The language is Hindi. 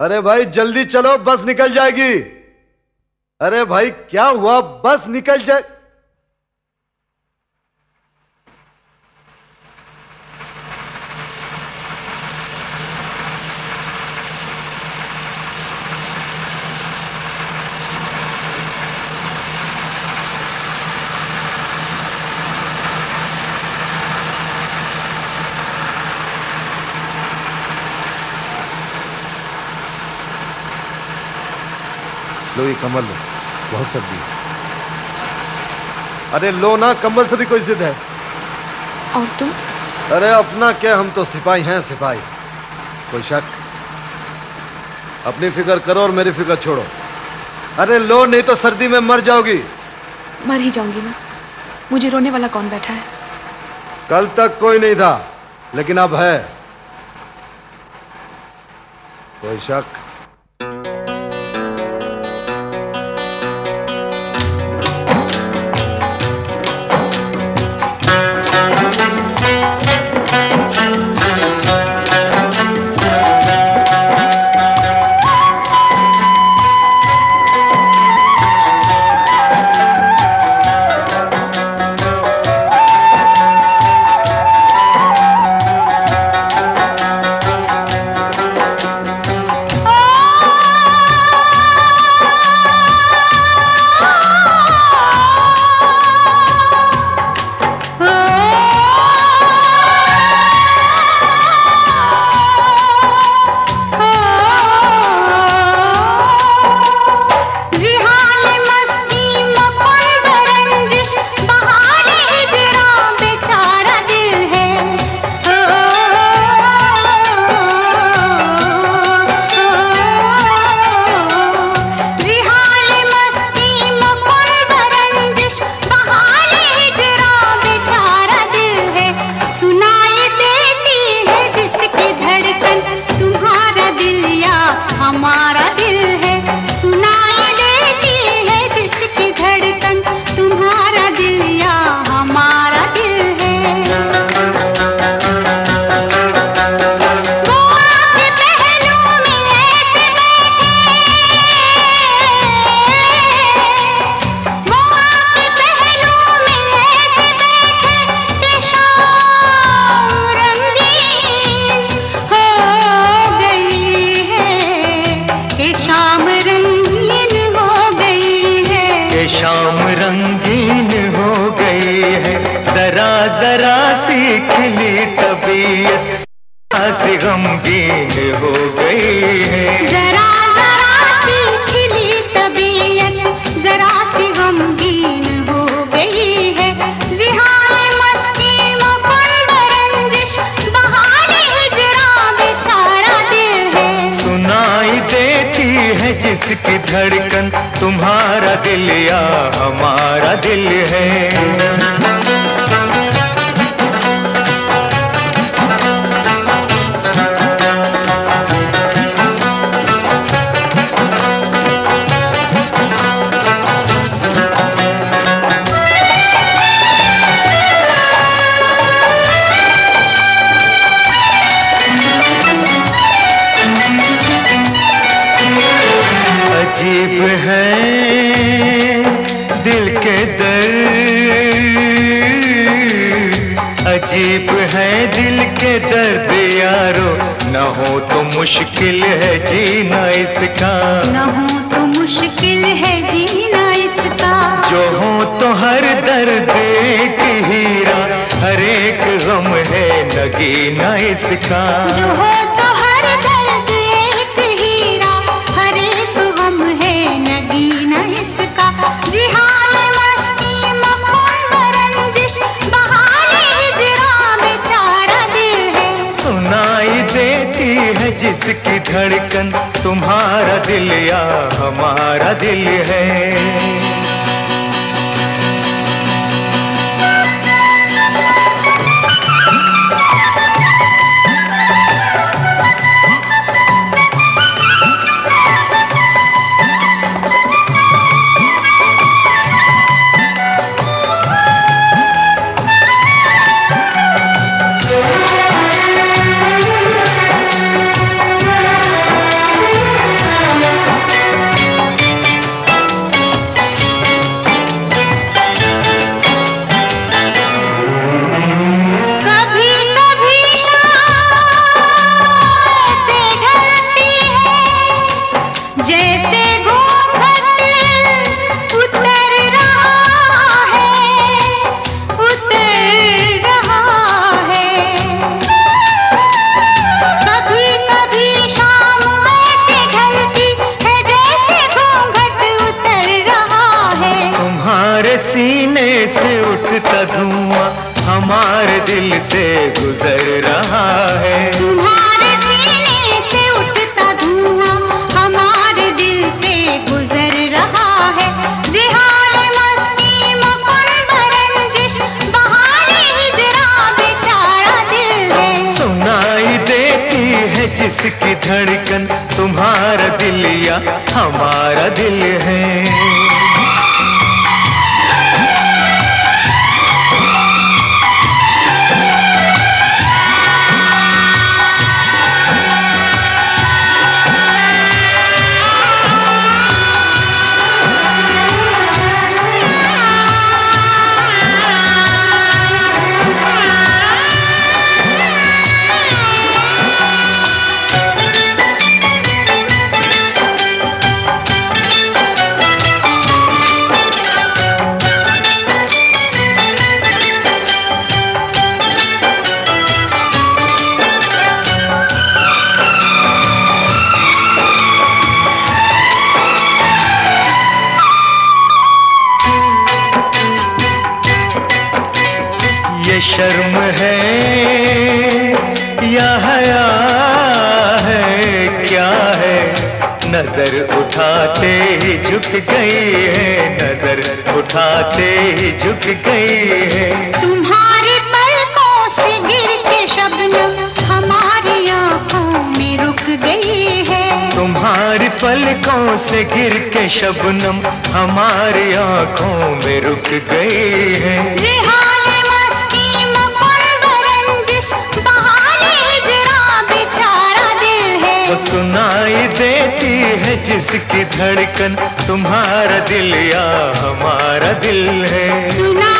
अरे भाई जल्दी चलो बस निकल जाएगी। अरे भाई क्या हुआ? बस निकल जाए लो ये कमल लो बहुत सर्दी है। अरे लो ना कमल से भी कोई जिद है। और तुम? अरे अपना क्या हम तो सिपाही हैं सिपाही। कोई शक? अपनी फ़िक्र करो और मेरी फ़िक्र छोड़ो। अरे लो नहीं तो सर्दी में मर जाओगी। मर ही जाऊँगी ना। मुझे रोने वाला कौन बैठा है? कल तक कोई नहीं था लेकिन अब है। कोई शक? जिसकी अजीब है दिल के दर्द अजीब है दिल के दर्द यारो न हो तो मुश्किल है जीना इसका। न हो तो मुश्किल है जीना इसका। जो हो तो हर दर्द एक हीरा। हर एक गम है नगीना इसका। जो हो है जिसकी धड़कन तुम्हारा दिल या हमारा दिल है। से गुजर रहा है। तुम्हारे सीने से उठता धुआँ हमारे दिल से गुजर रहा है। जिहाल मस्ती मकुन बरंजिश बहारे हिजरा बेचारा दिल है। सुनाई देती है जिसकी धड़कन तुम्हारा दिल या हमारा दिल ये शर्म है या हया है क्या है? नज़र उठाते ही झुक गई है नज़र उठाते ही झुक गई है। तुम्हारी पलकों से गिर के शबनम हमारी आँखों में रुक गई है। तुम्हारी पलकों से गिर के शबनम हमारी आँखों में रुक गई है। जिसकी धड़कन तुम्हारा दिल या हमारा दिल है। सुनाई